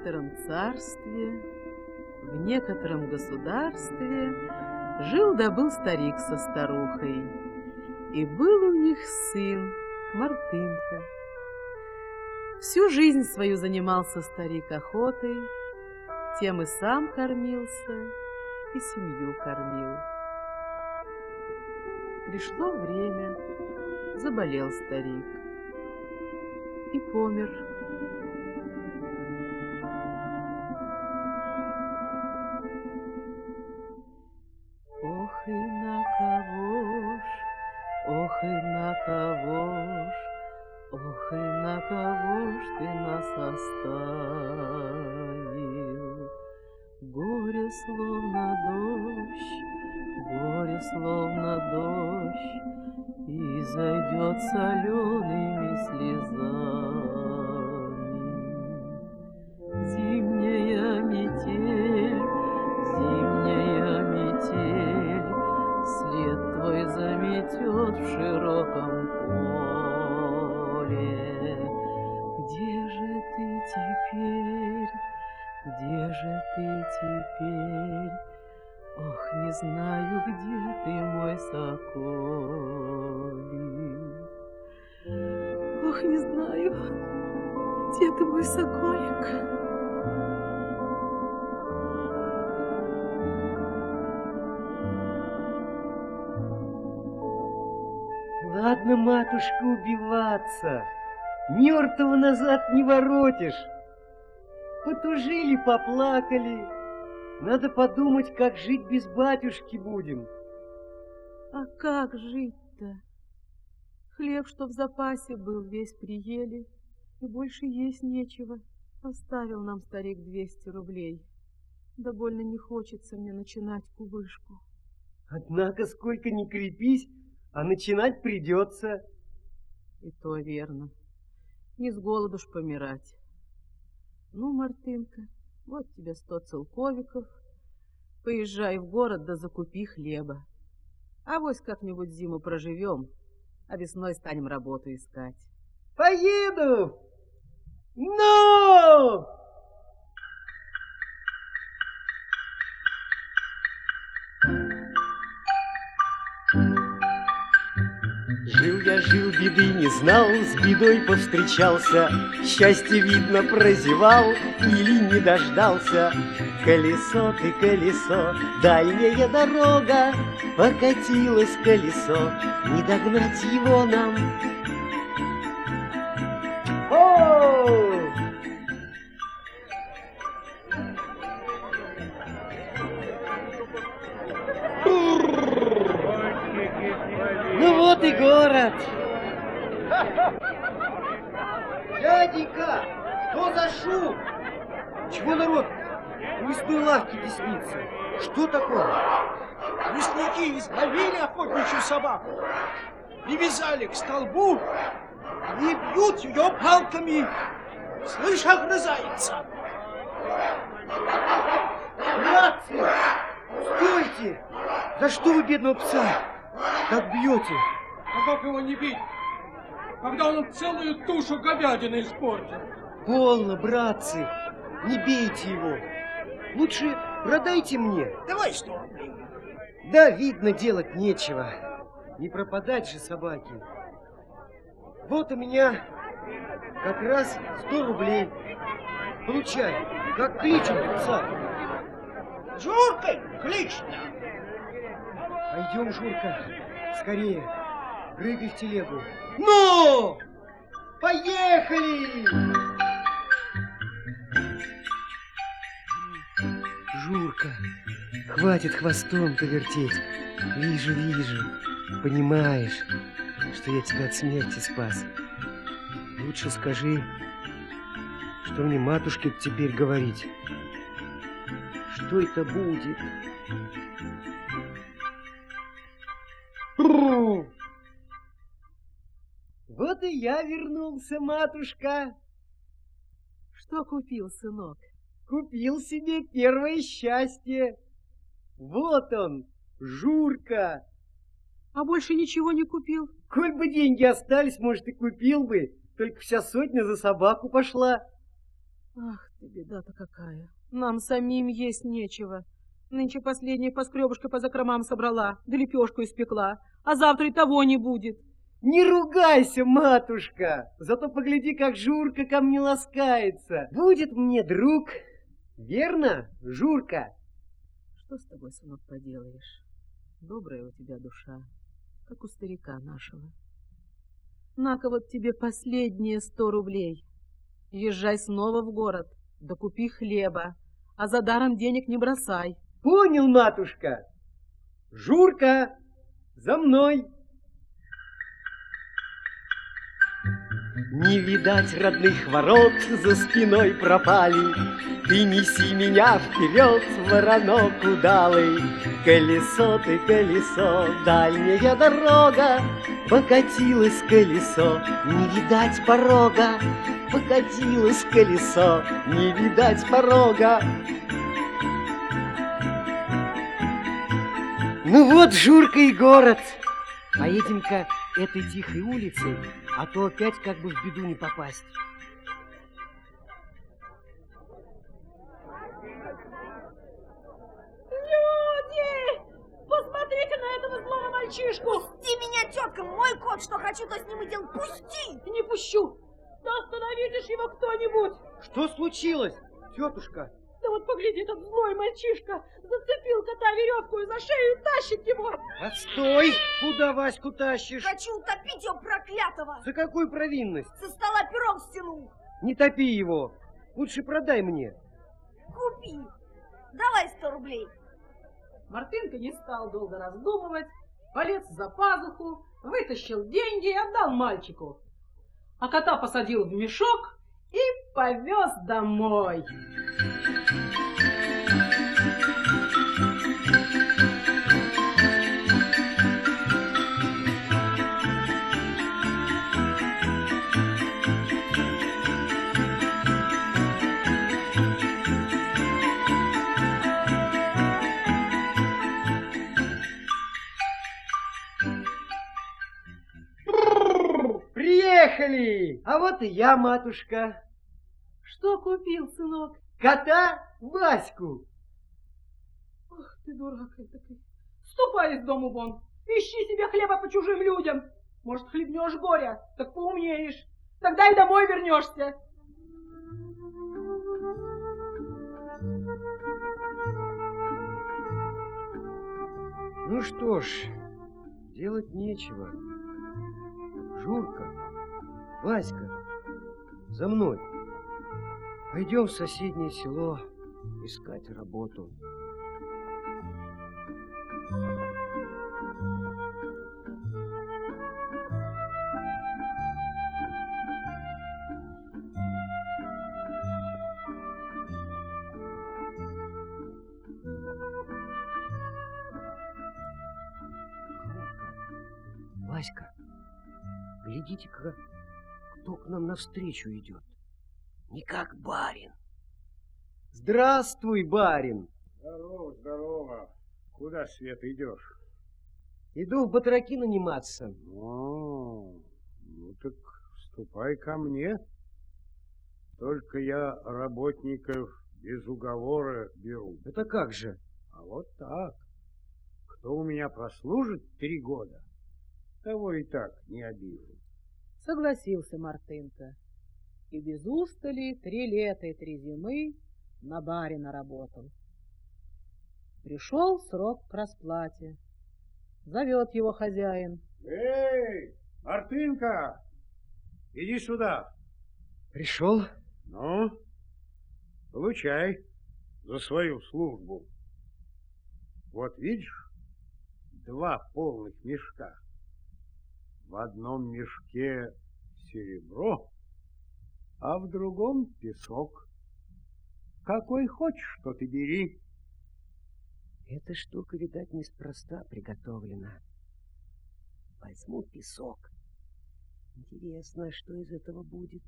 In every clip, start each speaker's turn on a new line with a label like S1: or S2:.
S1: некотором царстве, в некотором государстве жил да был старик со старухой, и был у них сын Мартынка. Всю жизнь свою занимался старик охотой, тем и сам кормился, и семью кормил. Пришло время, заболел старик и помер. Где же ты теперь? Ох, не знаю, где ты, мой соколик. Ох, не знаю, где ты, мой соколик.
S2: Ладно, матушка, убиваться. Мертвого назад не воротишь. Потужили, поплакали. Надо подумать, как жить без батюшки будем.
S1: А как жить-то? Хлеб, что в запасе был, весь приели, и больше есть нечего. Оставил нам старик двести рублей. Да больно не хочется мне начинать кубышку.
S2: Однако, сколько ни крепись, а начинать придется.
S1: И то верно. Не с голоду ж помирать. Ну, Мартынка, вот тебе сто целковиков. Поезжай в город да закупи хлеба. А вось как-нибудь зиму проживем, а весной станем работу искать.
S2: Поеду! Но! Беды не знал, с бедой повстречался, Счастье, видно, прозевал или не дождался. Колесо ты, колесо, дальняя дорога, Покатилось колесо, не догнать его нам.
S3: Привязали к столбу и бьют ее палками. Слышь, огрызается.
S2: Братцы, стойте! За что вы бедного пса так бьете?
S3: А как его не бить, когда он целую тушу говядины испортил?
S2: Полно, братцы, не бейте его. Лучше продайте мне.
S3: Давай рублей.
S2: Да, видно, делать нечего. Не пропадать же собаки. Вот у меня как раз сто рублей. Получай, как кличем пса.
S3: Журкой клично.
S2: Пойдем, Журка, скорее. Прыгай в телегу. Ну! Поехали! Журка, хватит хвостом-то вертеть. Вижу, вижу. Понимаешь, что я тебя от смерти спас. Лучше скажи, что мне матушке теперь говорить. Что это будет? Вот и я вернулся, матушка.
S1: Что купил, сынок?
S2: Купил себе первое счастье. Вот он, Журка.
S1: А больше ничего не купил?
S2: Коль бы деньги остались, может, и купил бы. Только вся сотня за собаку пошла.
S1: Ах ты, беда-то какая. Нам самим есть нечего. Нынче последняя поскребушка по закромам собрала, да лепешку испекла, а завтра и того не будет.
S2: Не ругайся, матушка, зато погляди, как Журка ко мне ласкается. Будет мне друг, верно, Журка?
S1: Что с тобой, сынок, поделаешь? Добрая у тебя душа, как у старика нашего. На-ка вот тебе последние сто рублей. Езжай снова в город, да хлеба, а за даром денег не бросай.
S2: Понял, матушка. Журка, за мной. Не видать родных ворот, за спиной пропали. Ты неси меня вперед, воронок удалый. Колесо ты, колесо, дальняя дорога, Покатилось колесо, не видать порога. Покатилось колесо, не видать порога. Ну вот, Журка и город. Поедем-ка этой тихой улицей, а то опять как бы в беду не попасть.
S1: Люди! Посмотрите на этого злого мальчишку!
S4: Пусти меня, тетка! Мой кот, что хочу, то с ним и делал. Пусти!
S1: Не пущу! Да остановите ж его кто-нибудь!
S2: Что случилось, тетушка?
S1: Да вот погляди, этот злой мальчишка зацепил кота веревку за шею и тащит его!
S2: Отстой! Куда Ваську тащишь?
S4: Хочу утопить его проклятого!
S2: За какую провинность?
S4: Со стола пирог стянул!
S2: Не топи его. Лучше продай мне.
S4: Купи! Давай сто рублей!
S1: Мартынка не стал долго раздумывать, полез за пазуху, вытащил деньги и отдал мальчику. А кота посадил в мешок и повез домой.
S2: Приехали! А вот и я, матушка.
S1: Что купил, сынок?
S2: Кота Ваську.
S1: Ах ты дурак такой. Ступай из дому вон. Ищи себе хлеба по чужим людям. Может, хлебнешь горя, так поумнеешь. Тогда и домой вернешься.
S2: Ну что ж, делать нечего. Журка, Васька, за мной. Пойдем в соседнее село искать работу. Навстречу идет. Не как барин. Здравствуй, барин.
S5: Здорово, здорово. Куда, Свет, идешь?
S2: Иду в батраки наниматься.
S5: О, ну так ступай ко мне. Только я работников без уговора беру.
S2: Это как же?
S5: А вот так. Кто у меня прослужит три года, того и так не обижу.
S1: Согласился Мартынка. И без устали три лета и три зимы на барина работал. Пришел срок к расплате. Зовет его хозяин.
S5: Эй, Мартынка, иди сюда.
S2: Пришел?
S5: Ну, получай за свою службу. Вот видишь, два полных мешка. В одном мешке серебро, а в другом песок. Какой хочешь, что ты бери.
S2: Эта штука, видать, неспроста приготовлена. Возьму песок. Интересно, что из этого будет?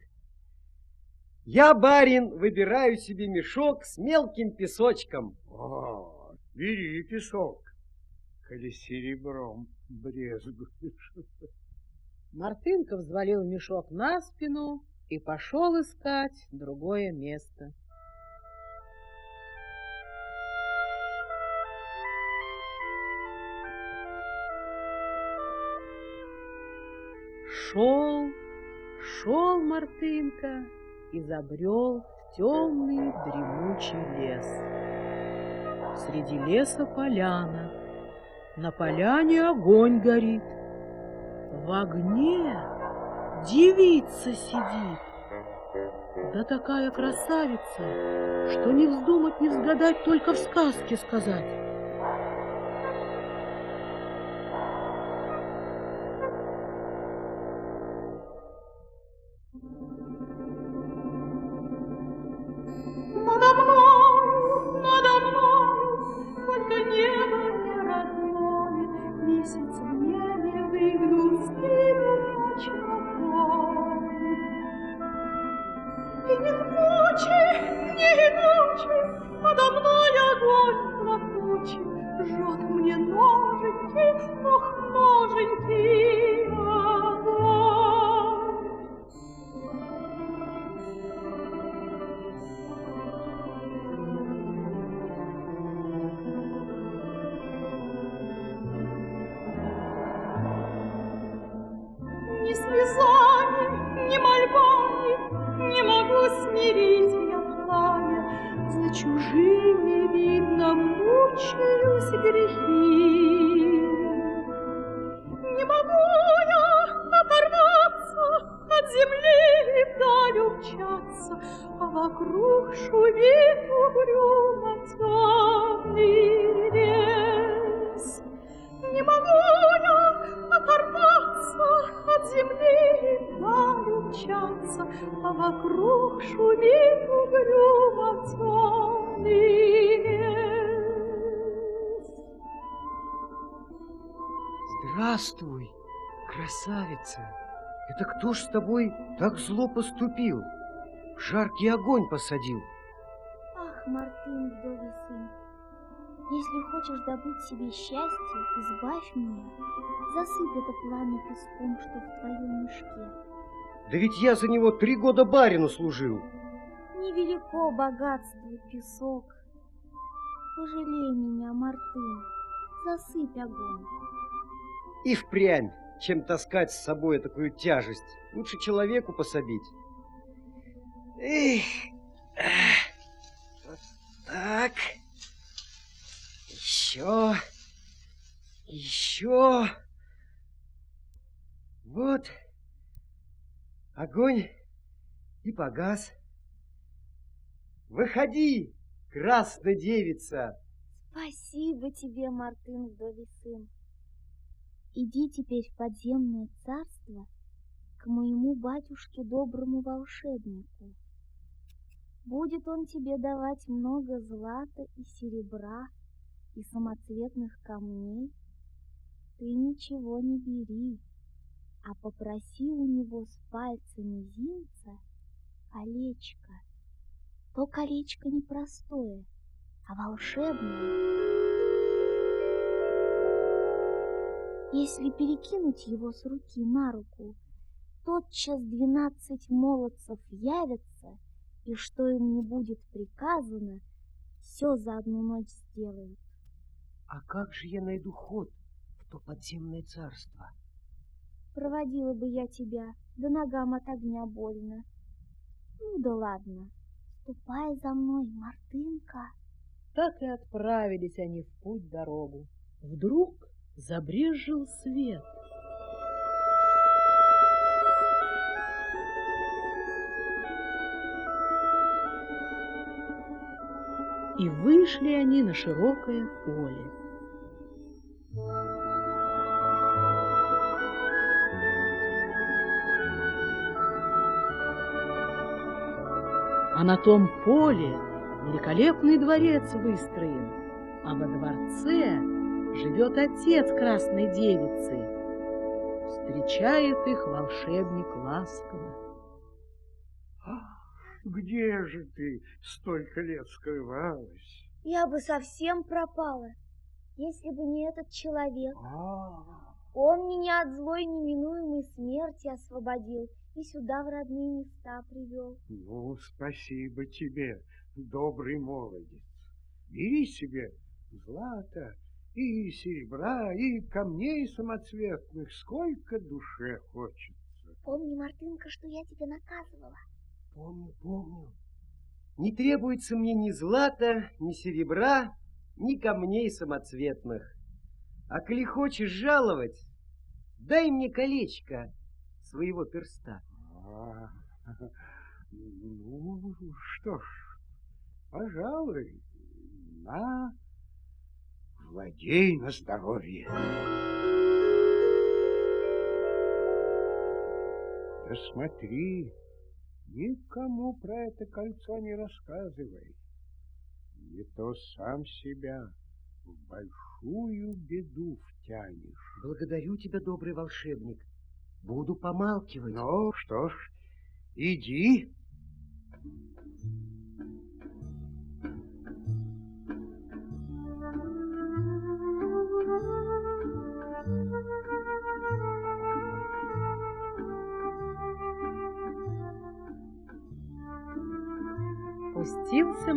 S2: Я, барин, выбираю себе мешок с мелким песочком.
S5: О, бери песок, коли серебром брезгуешь.
S1: Мартынка взвалил мешок на спину и пошел искать другое место. Шел, шел Мартынка и забрел в темный дремучий лес. Среди леса поляна, на поляне огонь горит. В огне девица сидит. Да такая красавица, что не вздумать, не взгадать, только в сказке сказать.
S2: Здравствуй, красавица. Это кто ж с тобой так зло поступил? В жаркий огонь посадил.
S6: Ах, Мартын, вдовий сын, если хочешь добыть себе счастье, избавь меня. Засыпь это пламя песком, что в твоем мешке.
S2: Да ведь я за него три года барину служил.
S6: Невелико богатство, песок. Пожалей меня, Мартын, засыпь огонь.
S2: И впрямь, чем таскать с собой такую тяжесть. Лучше человеку пособить. Эх, вот так. Еще, еще. Вот, огонь и погас. Выходи, красная девица.
S6: Спасибо тебе, Мартын, вдовий сын. Иди теперь в подземное царство к моему батюшке доброму волшебнику. Будет он тебе давать много злата и серебра и самоцветных камней. Ты ничего не бери, а попроси у него с пальца мизинца колечко. То колечко не простое, а волшебное. Если перекинуть его с руки на руку, тотчас двенадцать молодцев явятся, и что им не будет приказано, все за одну ночь сделают.
S2: А как же я найду ход в то подземное царство?
S6: Проводила бы я тебя, да ногам от огня больно. Ну да ладно, ступай за мной, Мартынка.
S1: Так и отправились они в путь дорогу. Вдруг забрезжил свет. И вышли они на широкое поле. А на том поле великолепный дворец выстроен, а во дворце живет отец красной девицы. Встречает их волшебник ласково.
S5: Где же ты столько лет скрывалась?
S6: Я бы совсем пропала, если бы не этот человек.
S5: А,
S6: Он меня от злой неминуемой смерти освободил и сюда в родные места привел.
S5: Ну, спасибо тебе, добрый молодец. Бери себе злато и серебра, и камней самоцветных, сколько душе хочется.
S6: Помни, Мартынка, что я тебя наказывала.
S2: Помню, помню. Не требуется мне ни злата, ни серебра, ни камней самоцветных. А коли хочешь жаловать, дай мне колечко своего перста.
S5: А, ну, что ж, пожалуй, на, владей на здоровье. Да смотри, никому про это кольцо не рассказывай. Не то сам себя в большую беду втянешь.
S2: Благодарю тебя, добрый волшебник. Буду помалкивать.
S5: Ну, что ж, иди.
S1: Пустился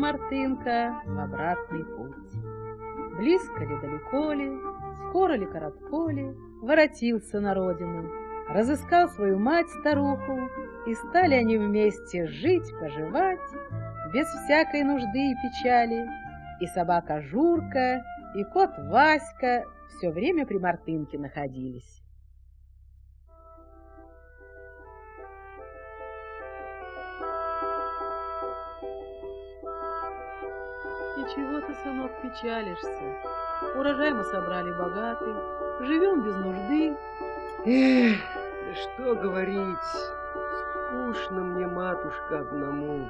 S1: Мартынка в обратный путь. Близко ли, далеко ли, скоро ли, коротко ли, воротился на родину, разыскал свою мать-старуху, и стали они вместе жить, поживать, без всякой нужды и печали. И собака Журка, и кот Васька все время при Мартынке находились. Чего ты, сынок, печалишься? Урожай мы собрали богатый, живем без нужды.
S2: Эх, что говорить, скучно мне, матушка, одному.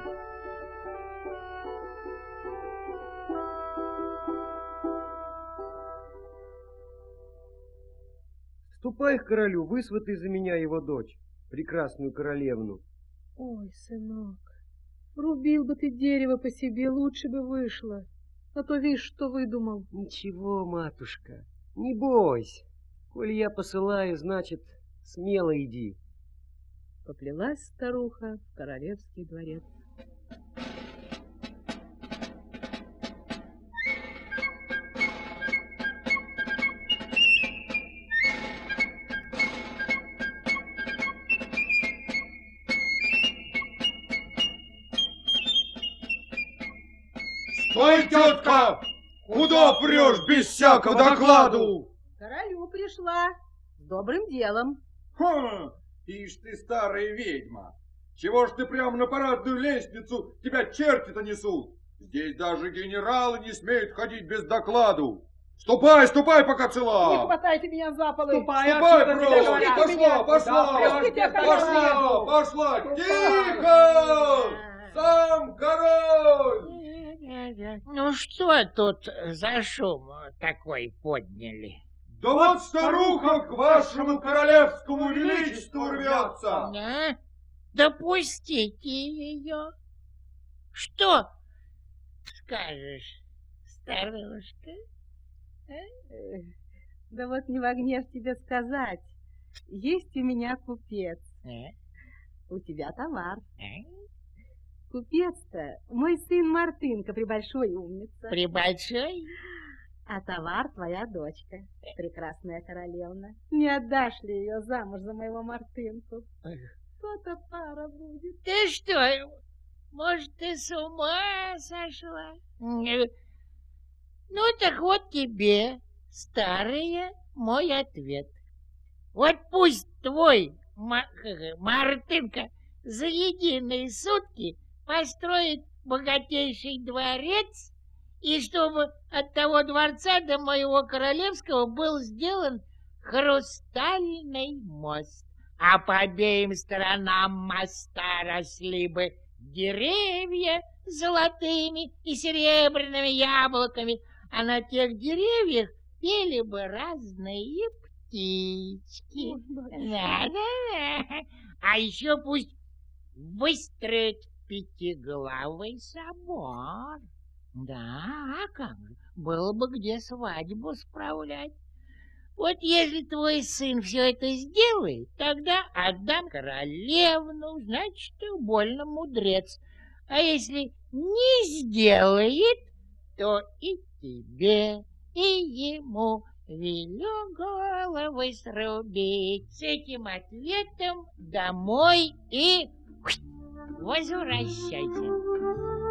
S2: Ступай к королю, высватай за меня его дочь, прекрасную королевну.
S1: Ой, сынок, рубил бы ты дерево по себе, лучше бы вышло. А то видишь, что выдумал.
S2: Ничего, матушка, не бойся. Коль я посылаю, значит, смело иди.
S1: Поплелась старуха в королевский дворец.
S3: Прешь без всякого докладу?
S1: Королю пришла с добрым делом.
S3: Ха! Ишь ты, старая ведьма! Чего ж ты прямо на парадную лестницу тебя черти-то несут? Здесь даже генералы не смеют ходить без докладу. Ступай, ступай, пока
S1: Не
S3: цела!
S1: хватайте меня за полы.
S3: Ступай,
S1: отсюда,
S3: просто! Пошла,
S1: меня.
S3: пошла!
S1: Пустите, я
S3: Пошла,
S1: королеву.
S3: пошла! Тихо! Сам король!
S7: Ну что тут за шум такой подняли?
S3: Да вот старуха к вашему королевскому величеству рвется!
S7: Да? Допустите ее. Что скажешь, старушка?
S1: Э, Да вот не в гнев тебе сказать. Есть у меня купец.
S7: Э?
S1: У тебя товар.
S7: Э?
S1: Купец-то мой сын Мартынка, прибольшой умница.
S7: Прибольшой?
S1: А товар твоя дочка, прекрасная королевна. Не отдашь ли ее замуж за моего Мартынку? То-то пара будет.
S7: Ты что, может, ты с ума сошла? Э, Ну, так вот тебе, старая, мой ответ. Вот пусть твой его, Мартынка за единые сутки построит богатейший дворец, и чтобы от того дворца до моего королевского был сделан хрустальный мост а по обеим сторонам моста росли бы деревья с золотыми и серебряными яблоками, а на тех деревьях пели бы разные птички. Да-да-да. А еще пусть выстроят пятиглавый собор. Да, а как же, было бы где свадьбу справлять. Вот если твой сын все это сделает, тогда отдам королевну, значит, больно мудрец. А если не сделает, то и тебе, и ему велю головы срубить. С этим ответом домой и возвращайся.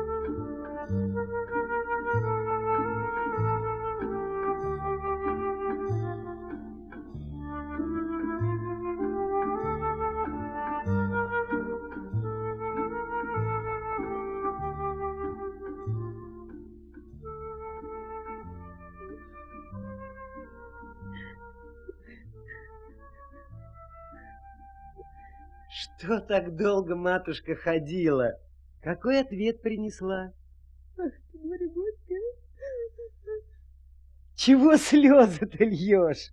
S2: Что так долго матушка ходила? Какой ответ принесла?
S1: Ах ты, Марья Горькая,
S2: Чего слезы-то льешь?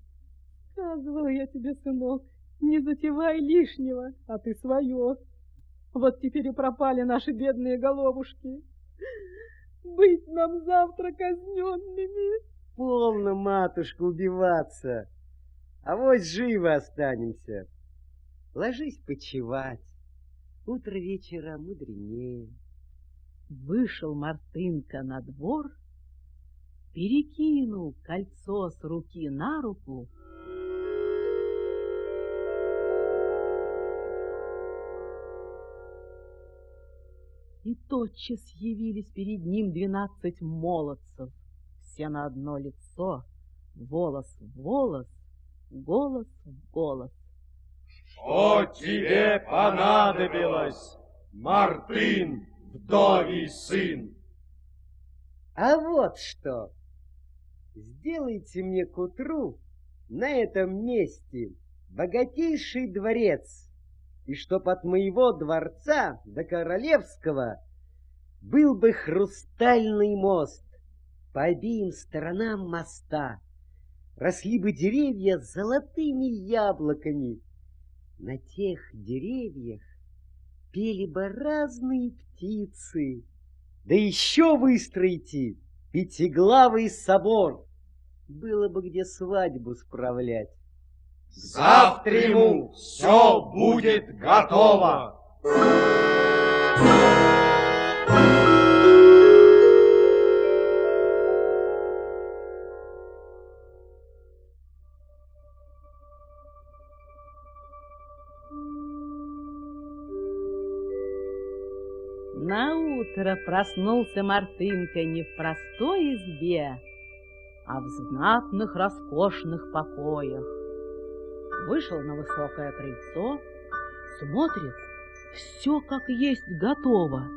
S1: сказывала я тебе, сынок, не затевай лишнего, а ты свое. Вот теперь и пропали наши бедные головушки. Быть нам завтра казненными.
S2: Полно, матушка, убиваться. А вот живо останемся. Ложись почевать. Утро вечера мудренее.
S1: Вышел Мартынка на двор, перекинул кольцо с руки на руку, и тотчас явились перед ним двенадцать молодцев, все на одно лицо, волос в волос, голос в голос.
S3: Что тебе понадобилось, Мартын, вдовий сын?
S2: А вот что. Сделайте мне к утру на этом месте богатейший дворец, и чтоб от моего дворца до королевского был бы хрустальный мост по обеим сторонам моста. Росли бы деревья с золотыми яблоками. На тех деревьях пели бы разные птицы. Да еще выстроите пятиглавый собор. Было бы где свадьбу справлять.
S3: Завтра ему все будет готово.
S1: На утро проснулся Мартынка не в простой избе, а в знатных роскошных покоях. Вышел на высокое крыльцо, смотрит, все как есть готово.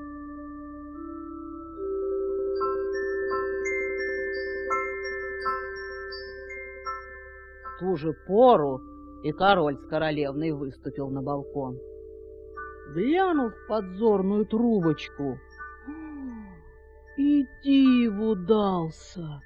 S1: В ту же пору и король с королевной выступил на балкон. Глянул в подзорную трубочку и диву дался.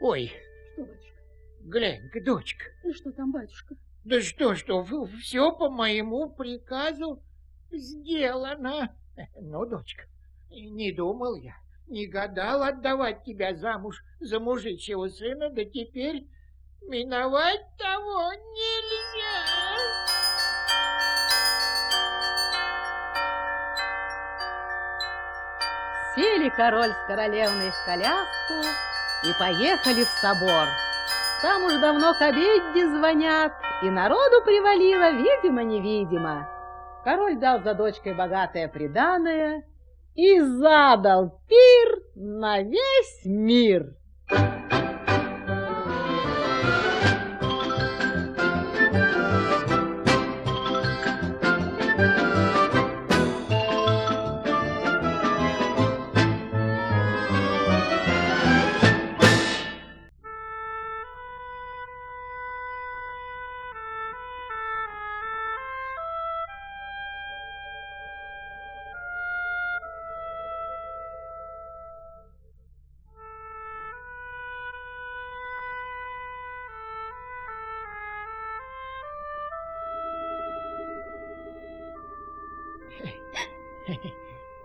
S7: Ой,
S8: Что, батюшка?
S7: глянь-ка, дочка.
S8: Ну что там, батюшка?
S7: Да что, что, все по моему приказу сделано. Ну, дочка, не думал я, не гадал отдавать тебя замуж за мужичьего сына, да теперь миновать того нельзя.
S1: Сели король с королевной в коляску и поехали в собор. Там уж давно к обедне звонят, и народу привалило, видимо-невидимо. Король дал за дочкой богатое приданое и задал пир на весь мир.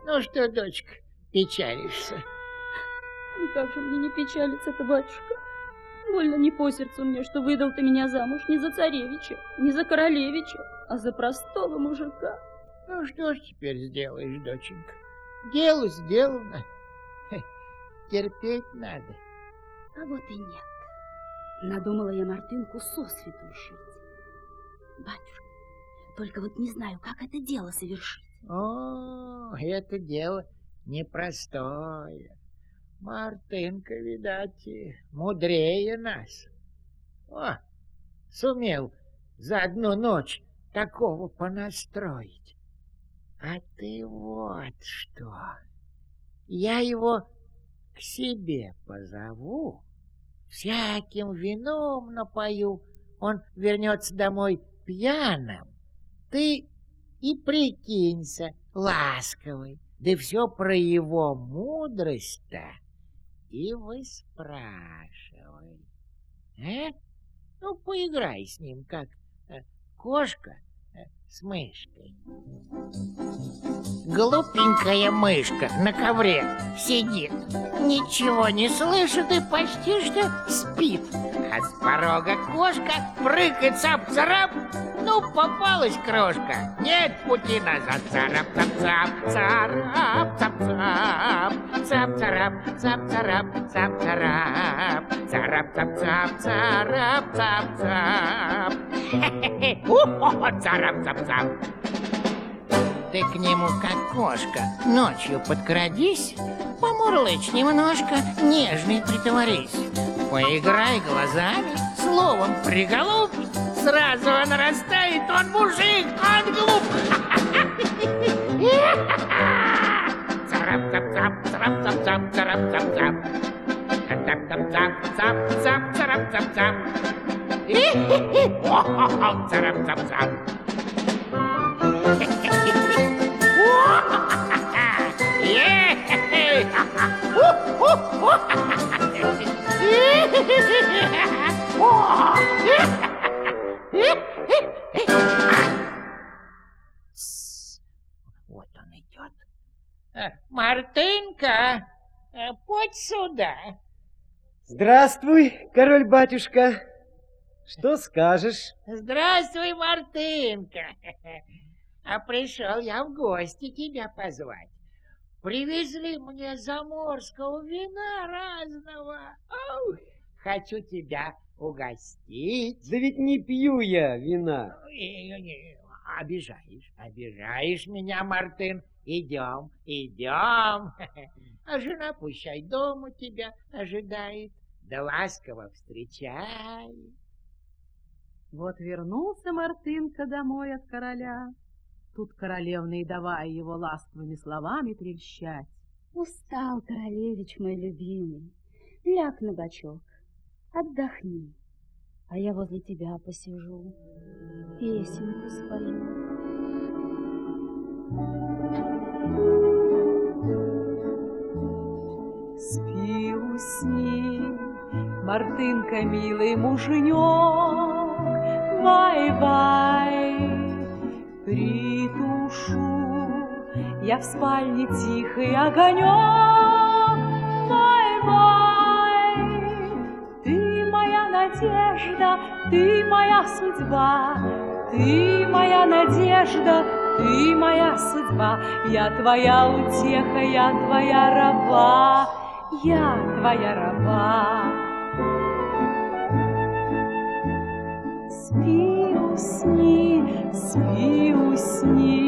S7: Ну что, дочка, печалишься?
S8: Ну как же мне не печалиться-то, батюшка?
S9: Больно не по сердцу мне, что выдал ты меня замуж не за царевича, не за королевича, а за простого мужика.
S7: Ну что ж теперь сделаешь, доченька? Дело сделано. Терпеть надо.
S9: А вот и нет. Надумала я Мартынку сосвету лишить. Батюшка, только вот не знаю, как это дело совершить.
S7: О, это дело непростое. Мартынка, видать, мудрее нас. О, сумел за одну ночь такого понастроить. А ты вот что. Я его к себе позову, всяким вином напою, он вернется домой пьяным. Ты и прикинься ласковый, да все про его мудрость-то и выспрашивай. А? Ну, поиграй с ним, как э, кошка э, с мышкой. Глупенькая мышка на ковре сидит, ничего не слышит и почти что спит. А с порога кошка прыгает цап-царап, ну, попалась крошка, нет пути назад. Царап, цап, цап, царап, цап, цап, цап, царап, цап, царап, цап, царап, царап, цап, цап, царап, цап, цап. Хе-хе-хе, царап, цап, цап. Ты к нему, как кошка, ночью подкрадись, помурлычь немножко, нежный притворись. Поиграй глазами, словом приголубь, сразу он растает, он мужик, он глуп. Царап-цап-цап, Вот он идет. Э, Мартынка, э, подь сюда.
S2: Здравствуй, король-батюшка. Что скажешь?
S7: Здравствуй, Мартынка. А пришел я в гости тебя позвать. Привезли мне заморского вина разного. Ау, хочу тебя угостить.
S2: Да ведь не пью я вина.
S7: Э, э, Обижаешь, обижаешь меня, Мартын. Идем, идем. А жена пущай дома тебя ожидает, да ласково встречает.
S1: Вот вернулся Мартынка домой от короля. Тут королевна и давая его ласковыми словами прельщать.
S9: Устал, королевич мой любимый. Ляг на бочок, отдохни, а я возле тебя посижу, песенку спою.
S1: Спи, усни, Мартынка, милый муженек, Бай-бай, притушу я в спальне тихий огонек. Бай-бай, ты моя надежда, ты моя судьба, ты моя надежда, ты моя судьба, я твоя утеха, я твоя раба, я твоя раба. Спи, усни, спи, усни,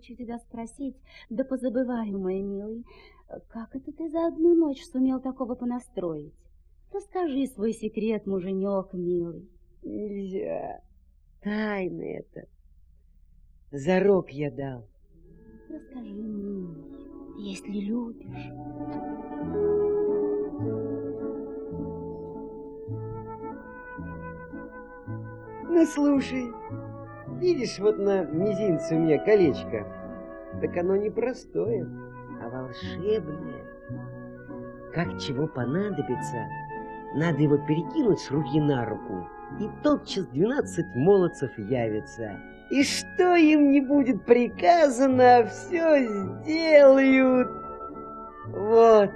S9: хочу тебя спросить, да позабываю, мой милый, как это ты за одну ночь сумел такого понастроить? Расскажи свой секрет, муженек милый.
S2: Нельзя. Тайна это. Зарок я дал.
S9: Расскажи, милый, если любишь.
S2: Ну, слушай, видишь, вот на мизинце у меня колечко. Так оно не простое, а волшебное. Как чего понадобится, надо его перекинуть с руки на руку, и тотчас двенадцать молодцев явится. И что им не будет приказано, все сделают. Вот,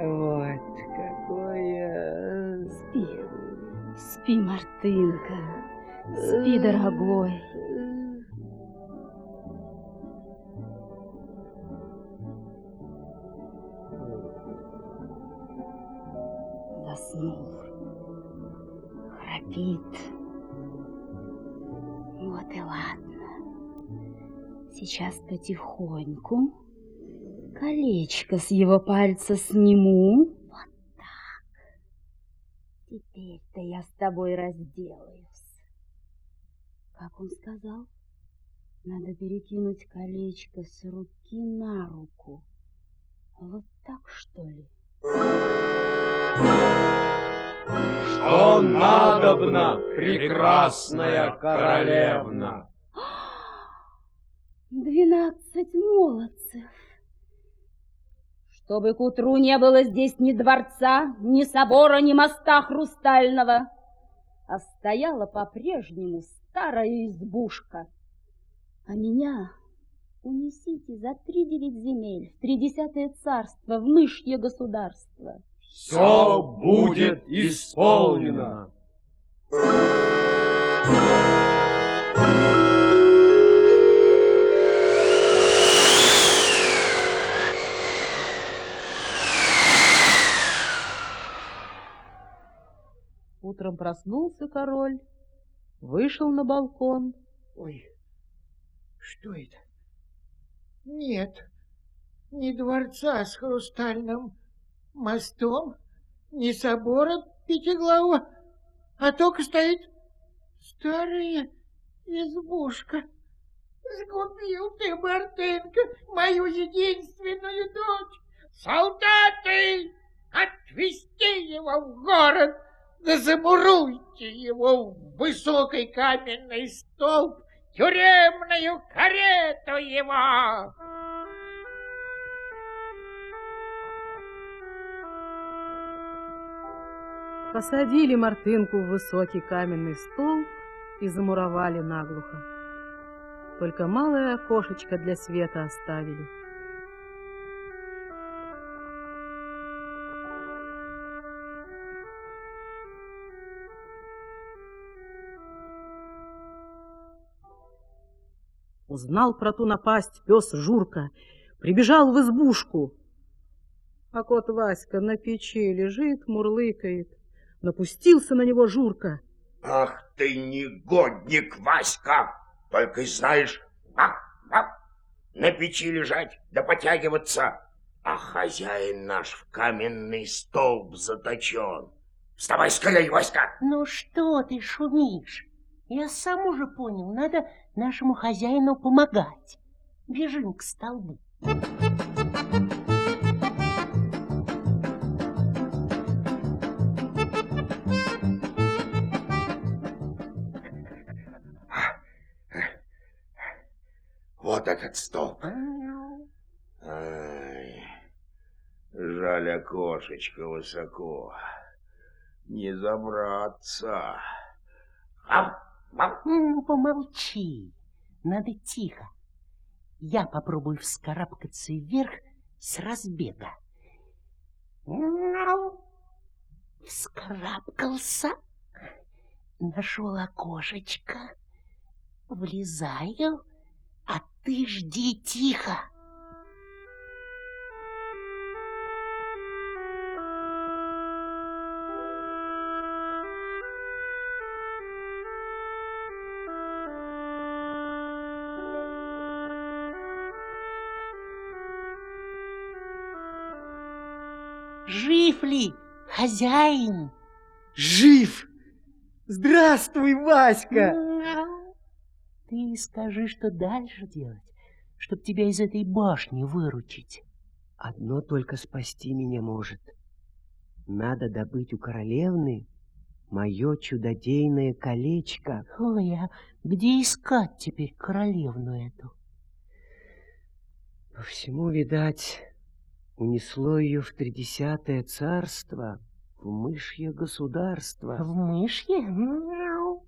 S2: вот, какое...
S9: Спи, спи, Мартынка, спи, дорогой. Заснул, храпит. Вот и ладно. Сейчас потихоньку колечко с его пальца сниму. Вот так. Теперь-то я с тобой разделаюсь. Как он сказал? Надо перекинуть колечко с руки на руку. Вот так, что ли?
S10: Что надобно, прекрасная королевна?
S9: Двенадцать молодцев. Чтобы к утру не было здесь ни дворца, ни собора, ни моста хрустального, а стояла по-прежнему старая избушка. А меня унесите за три девять земель, в тридесятое царство, в мышье государство.
S10: Все будет исполнено.
S1: Утром проснулся король, вышел на балкон.
S7: Ой, что это? Нет, ни дворца с хрустальным мостом, ни собора пятиглавого, а только стоит старая избушка. Сгубил ты, Мартынка, мою единственную дочь. Солдаты, отвезти его в город, да замуруйте его в высокий каменный столб, тюремную карету его.
S1: Посадили Мартынку в высокий каменный столб и замуровали наглухо. Только малое окошечко для света оставили. Узнал про ту напасть пес Журка, прибежал в избушку. А кот Васька на печи лежит, мурлыкает. Напустился на него Журка.
S11: Ах ты негодник, Васька! Только и знаешь, а, а, на печи лежать да потягиваться, а хозяин наш в каменный столб заточен. Вставай скорей, Васька!
S12: Ну что ты шумишь? Я сам уже понял, надо нашему хозяину помогать. Бежим к столбу.
S11: Вот этот столб. Ай, жаль, окошечко высоко. Не забраться.
S12: М, Помолчи, надо тихо. Я попробую вскарабкаться вверх с разбега. Вскарабкался, нашел окошечко, влезаю, а ты жди тихо. Ли хозяин?
S2: Жив! Здравствуй, Васька!
S12: ты скажи, что дальше делать, чтобы тебя из этой башни выручить.
S2: Одно только спасти меня может. Надо добыть у королевны мое чудодейное колечко.
S12: Ой, а где искать теперь королевну эту?
S2: По всему, видать, унесло ее в тридесятое царство, в мышье государство.
S12: В мышье? Мяу.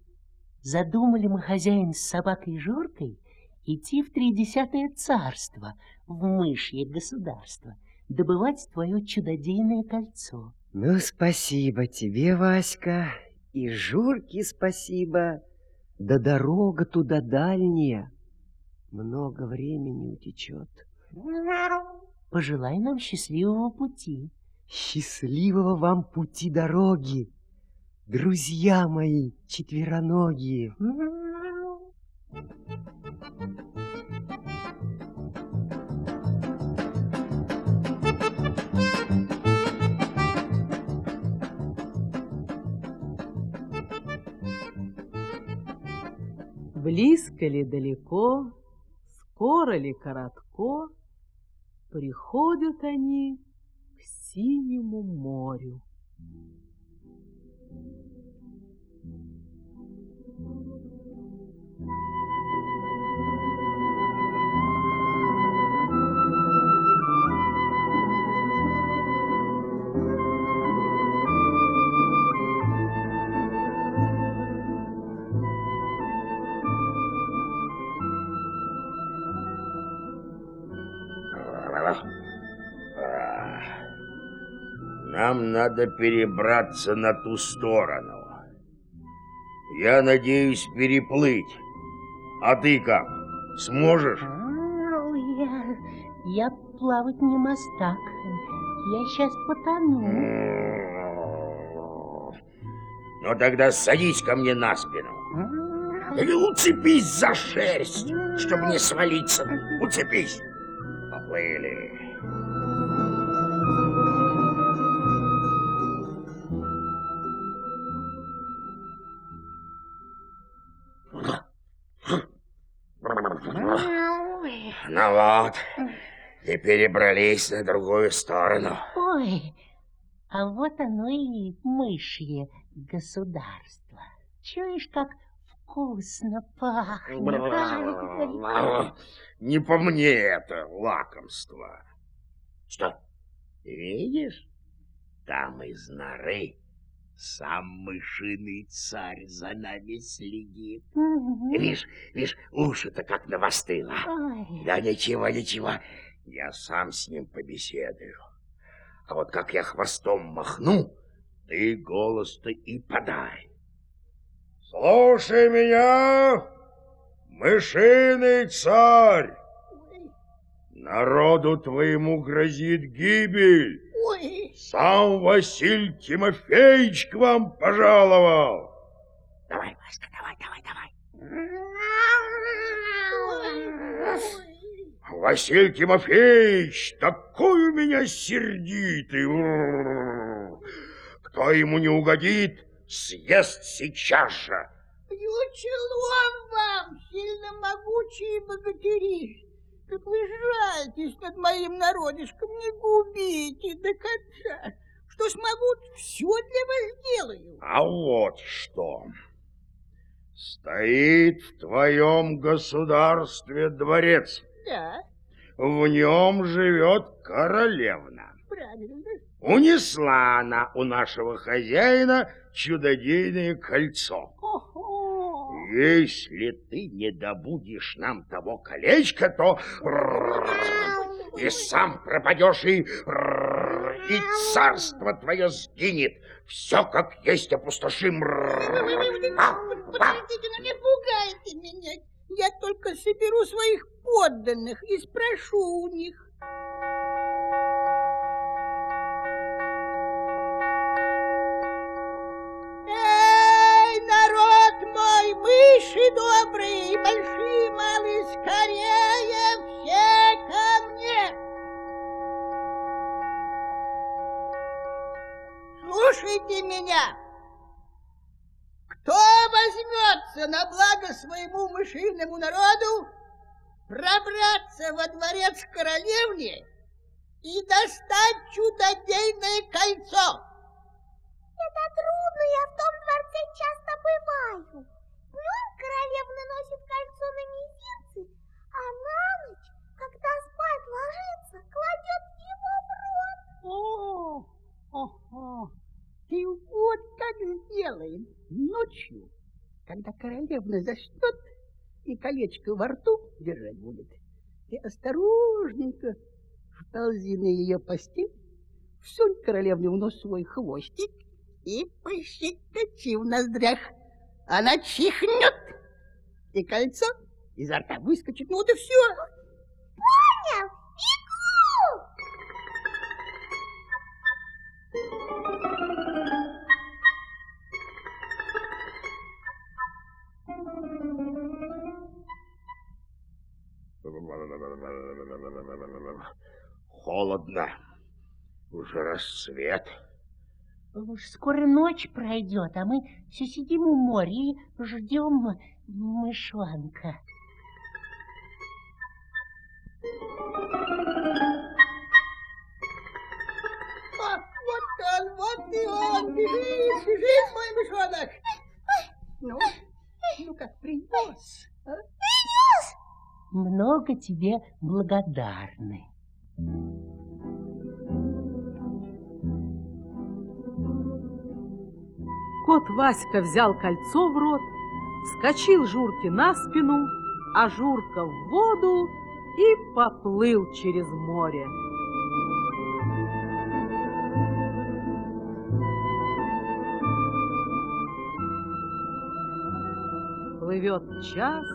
S12: Задумали мы, хозяин, с собакой Жоркой идти в тридесятое царство, в мышье государство, добывать твое чудодейное кольцо.
S2: Ну, спасибо тебе, Васька, и Журке спасибо. Да дорога туда дальняя, много времени утечет.
S12: Пожелай нам счастливого пути.
S2: Счастливого вам пути дороги, друзья мои четвероногие.
S1: Близко ли далеко, скоро ли коротко, приходят они к синему морю.
S11: Нам надо перебраться на ту сторону. Я надеюсь переплыть. А ты как? Сможешь?
S12: Я, я плавать не мастак. Я сейчас потону.
S11: Ну тогда садись ко мне на спину. Или уцепись за шерсть, чтобы не свалиться. Уцепись. Поплыли. Ну вот, и перебрались на другую сторону.
S12: Ой, а вот оно и мышье государство. Чуешь, как вкусно пахнет?
S11: Не по мне это лакомство. Что, видишь? Там из норы сам мышиный царь за нами следит.
S12: Мгм.
S11: Видишь, видишь, уши-то как навостыло.
S12: Ой.
S11: Да ничего, ничего, я сам с ним побеседую. А вот как я хвостом махну, ты голос-то и подай. Слушай меня, мышиный царь! Народу твоему грозит гибель.
S13: Ой,
S11: Сам Василий Тимофеевич к вам пожаловал. Давай, Васька, давай, давай, давай. Василий Тимофеевич, такой у меня сердитый. Кто ему не угодит, съест сейчас же.
S13: Ючелом вам, сильно могучие богатыри. Как вы жальтесь над моим народишком, не губите до конца. Что смогу, все для вас сделаю.
S11: А вот что. Стоит в твоем государстве дворец.
S13: Да,
S11: В нем живет королевна.
S13: правильно.
S11: Унесла она у нашего хозяина чудодейное кольцо. Если ты не добудешь нам того колечка, то и сам пропадешь, и, и царство твое сгинет. Все как есть опустошим.
S13: Подождите, ну не пугайте меня. Я только соберу своих подданных и спрошу у них. Добрые, большие, малые, скорее все ко мне! Слушайте меня! Кто возьмет
S7: постараться на благо своему мышиному народу пробраться во дворец королевни и достать чудодейное кольцо.
S6: Это трудно, я в том дворце часто бываю. Днем королевна носит кольцо на мизинце, а на ночь, когда спать ложится, кладет его в рот.
S7: О, о, о, ты вот как сделаем ночью, когда королевна заснет и колечко во рту держать будет. Ты осторожненько вползи на ее постель, всунь королевне в нос свой хвостик и пощекочи в ноздрях. Она чихнет, и кольцо изо рта выскочит. Ну вот и все.
S6: Понял!
S11: Холодно. Уже рассвет.
S12: Уж скоро ночь пройдет, а мы все сидим у моря и ждем мышонка.
S7: А, вот он, вот и он, бежит, бежит мой мышонок. Ну, ну как принес, а?
S12: Много тебе благодарны.
S1: Кот Васька взял кольцо в рот, вскочил Журке на спину, а Журка в воду и поплыл через море. Плывет час,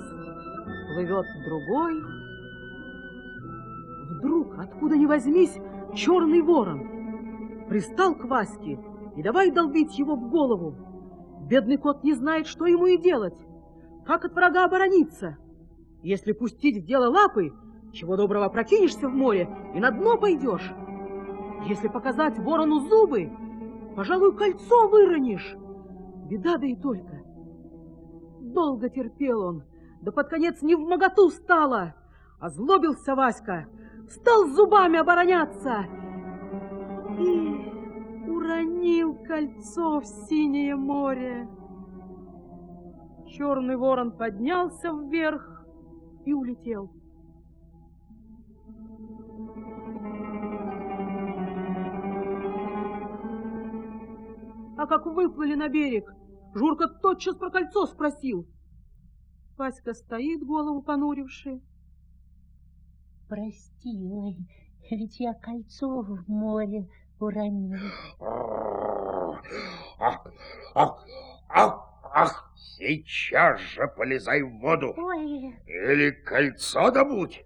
S1: плывет другой. Вдруг, откуда ни возьмись, черный ворон пристал к Ваське и давай долбить его в голову. Бедный кот не знает, что ему и делать, как от врага оборониться. Если пустить в дело лапы, чего доброго прокинешься в море и на дно пойдешь. Если показать ворону зубы, пожалуй, кольцо выронишь. Беда да и только. Долго терпел он, да под конец не в моготу стало. Озлобился Васька, стал зубами обороняться и уронил кольцо в синее море. Черный ворон поднялся вверх и улетел. А как выплыли на берег, Журка тотчас про кольцо спросил. Васька стоит, голову понуривший.
S12: Прости, ой, ведь я кольцо в море уронил.
S11: Ах, ах, ах, ах, сейчас же полезай в воду.
S12: Ой,
S11: Или кольцо добудь,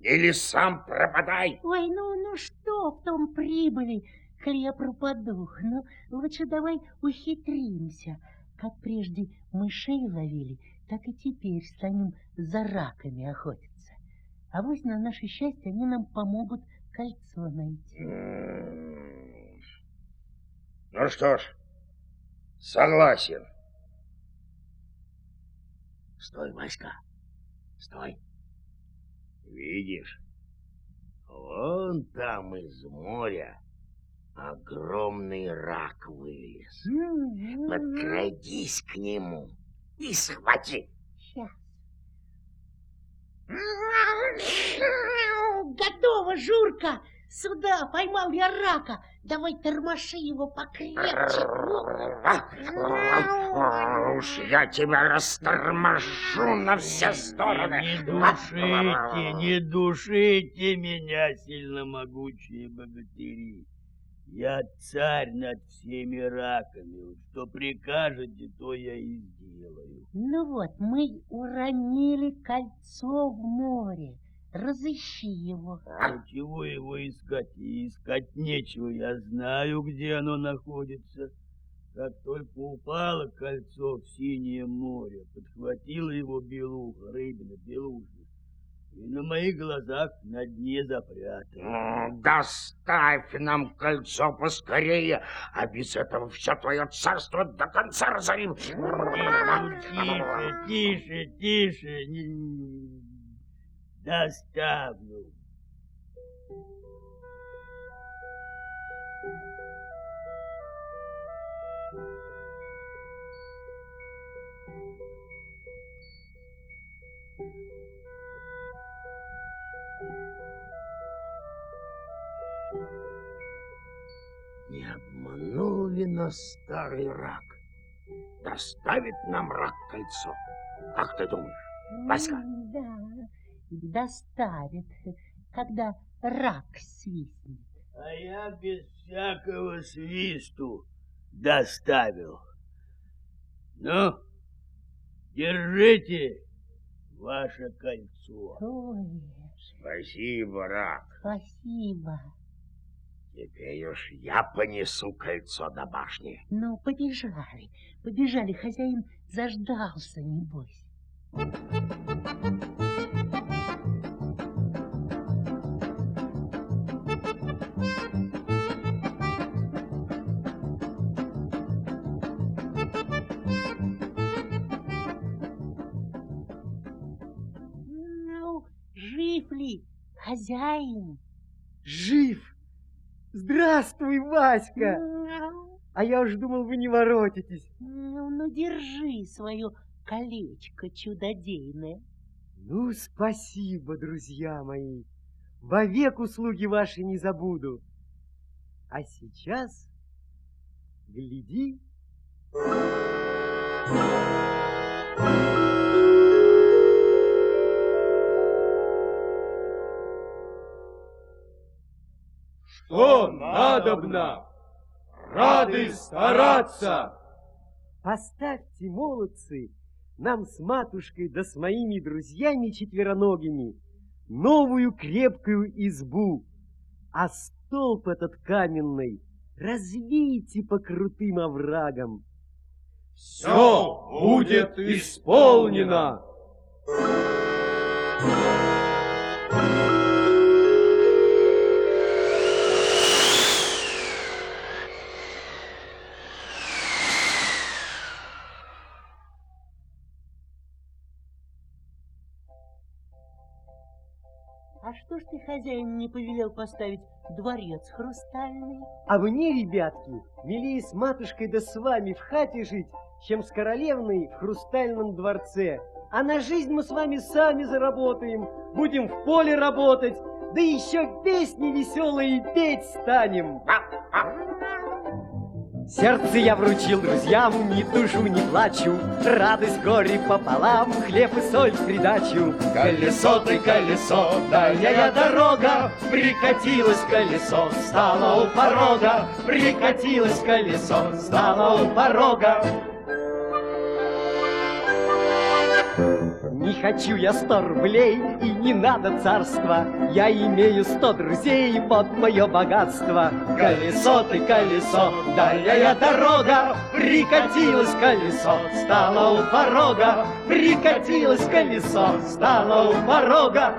S11: или сам пропадай.
S12: ой, ну, ну что в том прибыли, я пропаду? Ну, лучше давай ухитримся. Как прежде мышей ловили, так и теперь станем за раками охотиться. А вось на наше счастье они нам помогут кольцо найти.
S11: Ну что ж, согласен. Стой, Васька, стой. Видишь, вон там из моря огромный рак вылез. Подкрадись к нему и схвати.
S12: Сейчас. Готово, Журка! Сюда, поймал я рака. Давай тормоши его покрепче.
S11: Уж я тебя расторможу на все стороны.
S10: Не душите, не душите меня, сильномогучие богатыри. Я царь над всеми раками. Что прикажете, то я и сделаю.
S12: Ну вот, мы уронили кольцо в море. Разыщи его.
S10: А чего его искать? И искать нечего. Я знаю, где оно находится. Как только упало кольцо в синее море, подхватила его белуха, рыбина, белуша, и на моих глазах на дне запрятал.
S11: Ну, доставь нам кольцо поскорее, а без этого все твое царство до конца разорим.
S10: Тише, тише, тише, не... доставлю.
S11: Не обманул ли нас старый рак? Доставит нам рак кольцо. Как ты думаешь, Васька?
S12: Да, доставит, когда рак свистнет.
S10: А я без всякого свисту доставил. Ну, держите ваше кольцо.
S12: Ой,
S11: Спасибо, рак.
S12: спасибо.
S11: Теперь уж я понесу кольцо до башни.
S12: Ну, побежали, побежали, хозяин заждался, небось. Хозяин?
S2: Жив! Здравствуй, Васька! А я уж думал, вы не воротитесь.
S12: Ну, ну, держи свое колечко чудодейное.
S2: Ну, спасибо, друзья мои. Вовек услуги ваши не забуду. А сейчас, гляди.
S3: Что надобно? Рады стараться.
S2: Поставьте, молодцы, нам с матушкой да с моими друзьями четвероногими новую крепкую избу, а столб этот каменный развейте по крутым оврагам.
S3: Все будет исполнено.
S12: А что ж ты, хозяин, не повелел поставить дворец хрустальный?
S2: А мне, ребятки, милее с матушкой да с вами в хате жить, чем с королевной в хрустальном дворце. А на жизнь мы с вами сами заработаем, будем в поле работать, да еще песни веселые петь станем. Сердце я вручил друзьям, ни тушу, ни плачу, Радость горе пополам, хлеб и соль в придачу.
S3: Колесо ты, колесо, дальняя дорога, Прикатилось колесо, стало у порога, Прикатилось колесо, стало у порога.
S2: Не хочу я сто рублей и не надо царства, Я имею сто друзей, вот мое богатство.
S3: Колесо ты, колесо, дальняя дорога, Прикатилось колесо, стало у порога, Прикатилось колесо, стало у порога.